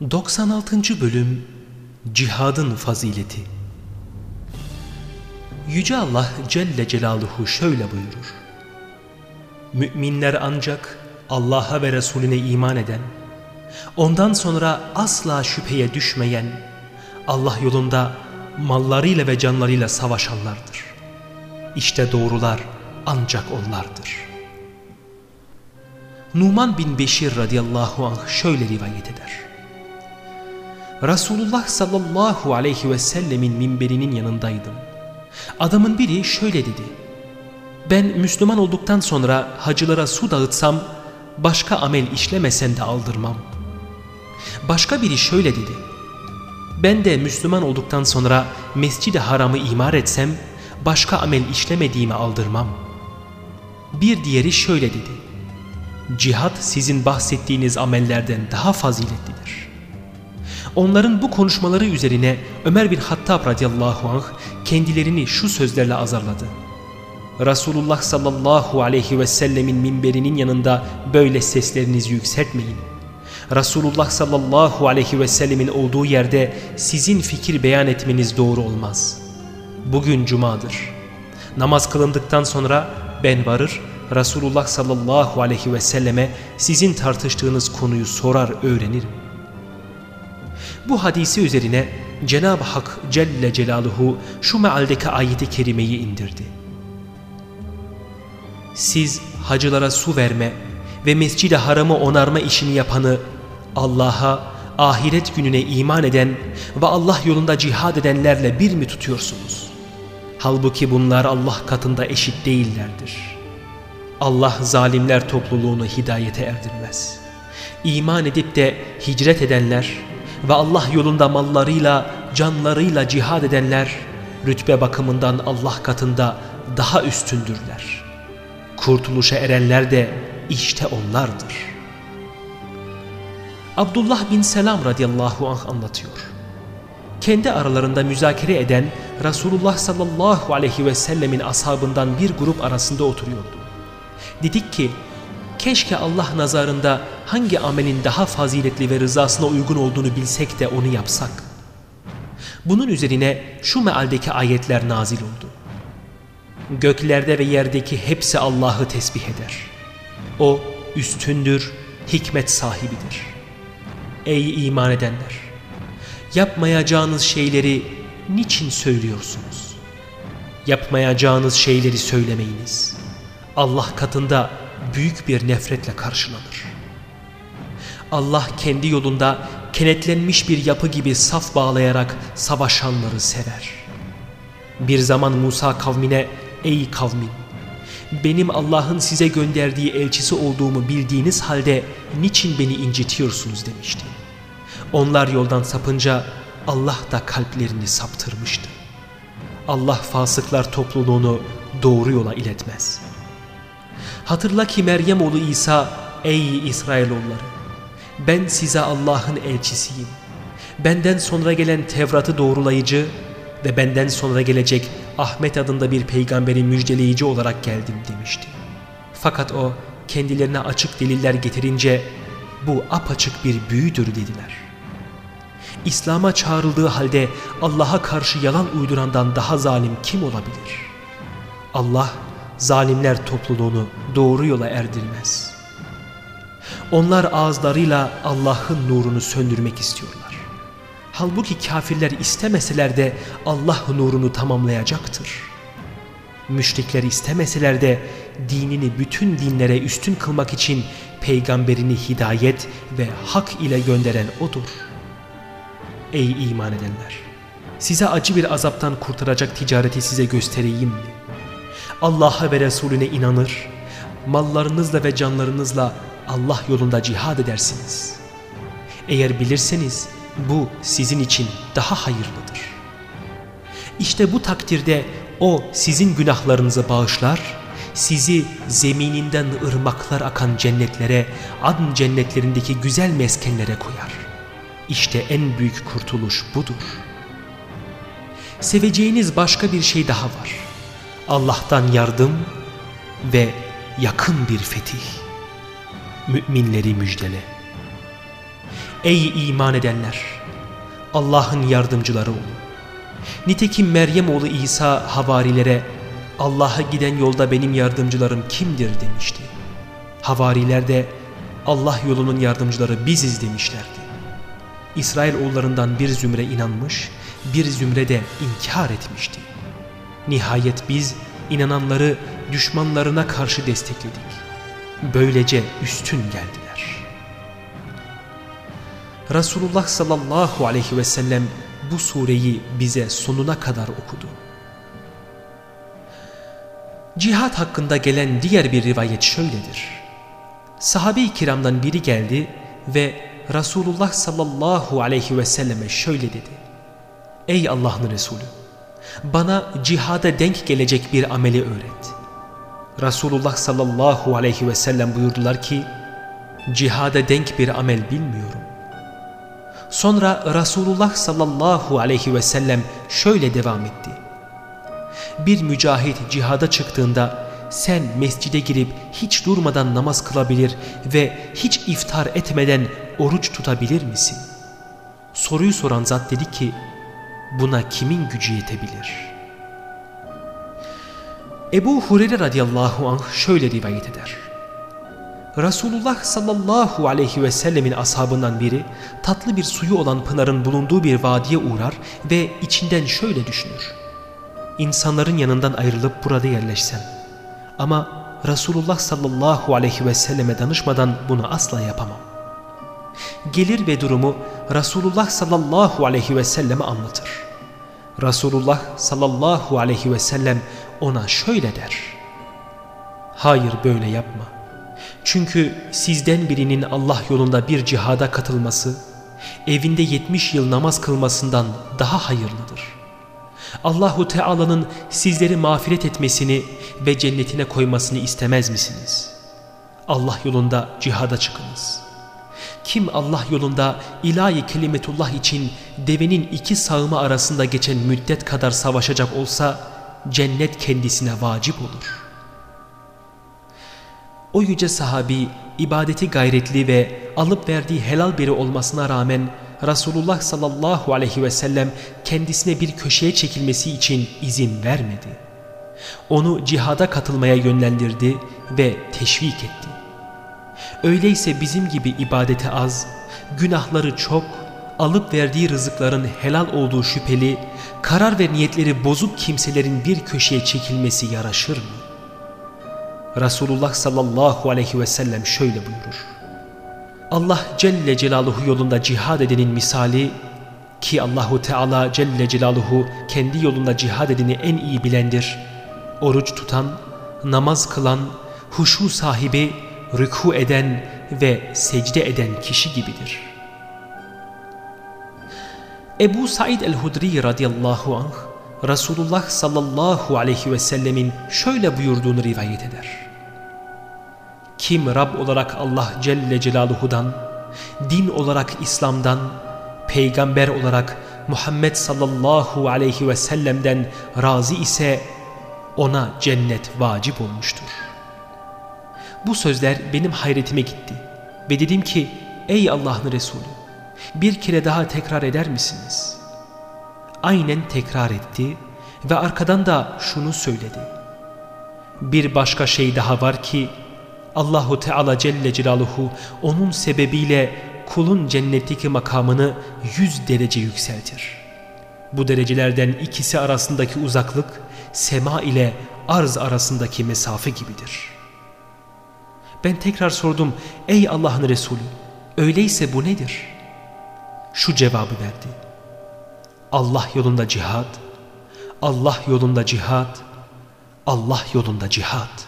96. Bölüm Cihadın Fazileti Yüce Allah Celle Celaluhu şöyle buyurur. Müminler ancak Allah'a ve Resulüne iman eden, ondan sonra asla şüpheye düşmeyen, Allah yolunda mallarıyla ve canlarıyla savaşanlardır. İşte doğrular ancak onlardır. Numan bin Beşir radıyallahu anh şöyle rivayet eder. Resulullah sallallahu aleyhi ve sellemin minberinin yanındaydım. Adamın biri şöyle dedi. Ben Müslüman olduktan sonra hacılara su dağıtsam başka amel işlemesen de aldırmam. Başka biri şöyle dedi. Ben de Müslüman olduktan sonra mescid-i haramı imar etsem başka amel işlemediğimi aldırmam. Bir diğeri şöyle dedi. Cihat sizin bahsettiğiniz amellerden daha faziletlidir. Onların bu konuşmaları üzerine Ömer bin Hattab radıyallahu anh kendilerini şu sözlerle azarladı. Resulullah sallallahu aleyhi ve sellemin minberinin yanında böyle seslerinizi yükseltmeyin. Resulullah sallallahu aleyhi ve sellemin olduğu yerde sizin fikir beyan etmeniz doğru olmaz. Bugün cumadır. Namaz kılındıktan sonra ben varır Resulullah sallallahu aleyhi ve selleme sizin tartıştığınız konuyu sorar öğrenirim. Bu hadisi üzerine Cenab-ı Hak Celle Celaluhu şu mealdeki ayeti kerimeyi indirdi. Siz hacılara su verme ve mescid-i haramı onarma işini yapanı Allah'a, ahiret gününe iman eden ve Allah yolunda cihad edenlerle bir mi tutuyorsunuz? Halbuki bunlar Allah katında eşit değillerdir. Allah zalimler topluluğunu hidayete erdirmez. İman edip de hicret edenler, ve Allah yolunda mallarıyla, canlarıyla cihad edenler rütbe bakımından Allah katında daha üstündürler. Kurtuluşa erenler de işte onlardır. Abdullah bin Selam radıyallahu anh anlatıyor. Kendi aralarında müzakere eden Resulullah sallallahu aleyhi ve sellemin ashabından bir grup arasında oturuyordu. Dedik ki Keşke Allah nazarında hangi amelin daha faziletli ve rızasına uygun olduğunu bilsek de onu yapsak. Bunun üzerine şu mealdeki ayetler nazil oldu. Göklerde ve yerdeki hepsi Allah'ı tesbih eder. O üstündür, hikmet sahibidir. Ey iman edenler! Yapmayacağınız şeyleri niçin söylüyorsunuz? Yapmayacağınız şeyleri söylemeyiniz. Allah katında büyük bir nefretle karşılanır. Allah kendi yolunda kenetlenmiş bir yapı gibi saf bağlayarak savaşanları sever. Bir zaman Musa kavmine ey kavmin benim Allah'ın size gönderdiği elçisi olduğumu bildiğiniz halde niçin beni incitiyorsunuz demişti. Onlar yoldan sapınca Allah da kalplerini saptırmıştı. Allah fasıklar topluluğunu doğru yola iletmez.'' Hatırla ki Meryem oğlu İsa ey İsrailoğulları ben size Allah'ın elçisiyim. Benden sonra gelen Tevrat'ı doğrulayıcı ve benden sonra gelecek Ahmet adında bir peygamberi müjdeleyici olarak geldim demişti. Fakat o kendilerine açık deliller getirince bu apaçık bir büyüdür dediler. İslam'a çağrıldığı halde Allah'a karşı yalan uydurandan daha zalim kim olabilir? Allah zalimler topluluğunu doğru yola erdirmez. Onlar ağızlarıyla Allah'ın nurunu söndürmek istiyorlar. Halbuki kafirler istemeseler de Allah nurunu tamamlayacaktır. Müşrikler istemeseler de dinini bütün dinlere üstün kılmak için peygamberini hidayet ve hak ile gönderen O'dur. Ey iman edenler! Size acı bir azaptan kurtaracak ticareti size göstereyim mi? Allah'a ve Resulüne inanır, mallarınızla ve canlarınızla Allah yolunda cihad edersiniz. Eğer bilirseniz bu sizin için daha hayırlıdır. İşte bu takdirde o sizin günahlarınızı bağışlar, sizi zemininden ırmaklar akan cennetlere, adn cennetlerindeki güzel meskenlere koyar. İşte en büyük kurtuluş budur. Seveceğiniz başka bir şey daha var. Allah'tan yardım ve yakın bir fetih. Müminleri müjdele. Ey iman edenler! Allah'ın yardımcıları olun. Nitekim Meryem oğlu İsa havarilere Allah'a giden yolda benim yardımcılarım kimdir demişti. Havariler de Allah yolunun yardımcıları biziz demişlerdi. İsrail oğullarından bir zümre inanmış, bir zümre de inkar etmişti. Nihayet biz inananları düşmanlarına karşı destekledik. Böylece üstün geldiler. Resulullah sallallahu aleyhi ve sellem bu sureyi bize sonuna kadar okudu. Cihat hakkında gelen diğer bir rivayet şöyledir. Sahabe-i kiramdan biri geldi ve Resulullah sallallahu aleyhi ve selleme şöyle dedi. Ey Allah'ın Resulü! Bana cihada denk gelecek bir ameli öğret. Resulullah sallallahu aleyhi ve sellem buyurdular ki, cihada denk bir amel bilmiyorum. Sonra Resulullah sallallahu aleyhi ve sellem şöyle devam etti. Bir mücahit cihada çıktığında sen mescide girip hiç durmadan namaz kılabilir ve hiç iftar etmeden oruç tutabilir misin? Soruyu soran zat dedi ki buna kimin gücü yetebilir? Ebu Hureyre radıyallahu anh şöyle rivayet eder. Resulullah sallallahu aleyhi ve sellemin ashabından biri tatlı bir suyu olan pınarın bulunduğu bir vadiye uğrar ve içinden şöyle düşünür. İnsanların yanından ayrılıp burada yerleşsem. Ama Resulullah sallallahu aleyhi ve selleme danışmadan bunu asla yapamam. Gelir ve durumu Resulullah sallallahu aleyhi ve selleme anlatır. Resulullah sallallahu aleyhi ve sellem ona şöyle der. Hayır böyle yapma. Çünkü sizden birinin Allah yolunda bir cihada katılması, evinde 70 yıl namaz kılmasından daha hayırlıdır. Allahu Teala'nın sizleri mağfiret etmesini ve cennetine koymasını istemez misiniz? Allah yolunda cihada çıkınız.'' Kim Allah yolunda ilahi kelimetullah için devenin iki sağımı arasında geçen müddet kadar savaşacak olsa cennet kendisine vacip olur. O yüce sahabi ibadeti gayretli ve alıp verdiği helal biri olmasına rağmen Resulullah sallallahu aleyhi ve sellem kendisine bir köşeye çekilmesi için izin vermedi. Onu cihada katılmaya yönlendirdi ve teşvik etti. Öyleyse bizim gibi ibadeti az, günahları çok, alıp verdiği rızıkların helal olduğu şüpheli, karar ve niyetleri bozuk kimselerin bir köşeye çekilmesi yaraşır mı? Resulullah sallallahu aleyhi ve sellem şöyle buyurur. Allah Celle Celaluhu yolunda cihad edenin misali ki Allahu Teala Celle Celaluhu kendi yolunda cihad edeni en iyi bilendir. Oruç tutan, namaz kılan, huşu sahibi, rüku eden ve secde eden kişi gibidir. Ebu Said el-Hudri radıyallahu anh Resulullah sallallahu aleyhi ve sellemin şöyle buyurduğunu rivayet eder. Kim Rab olarak Allah Celle Celaluhu'dan, din olarak İslam'dan, peygamber olarak Muhammed sallallahu aleyhi ve sellem'den razı ise ona cennet vacip olmuştur. Bu sözler benim hayretime gitti ve dedim ki ey Allah'ın Resulü bir kere daha tekrar eder misiniz? Aynen tekrar etti ve arkadan da şunu söyledi. Bir başka şey daha var ki Allahu Teala Celle Celaluhu onun sebebiyle kulun cennetteki makamını yüz derece yükseltir. Bu derecelerden ikisi arasındaki uzaklık sema ile arz arasındaki mesafe gibidir.'' Ben tekrar sordum ey Allah'ın Resulü öyleyse bu nedir? Şu cevabı verdi. Allah yolunda cihad, Allah yolunda cihad, Allah yolunda cihad.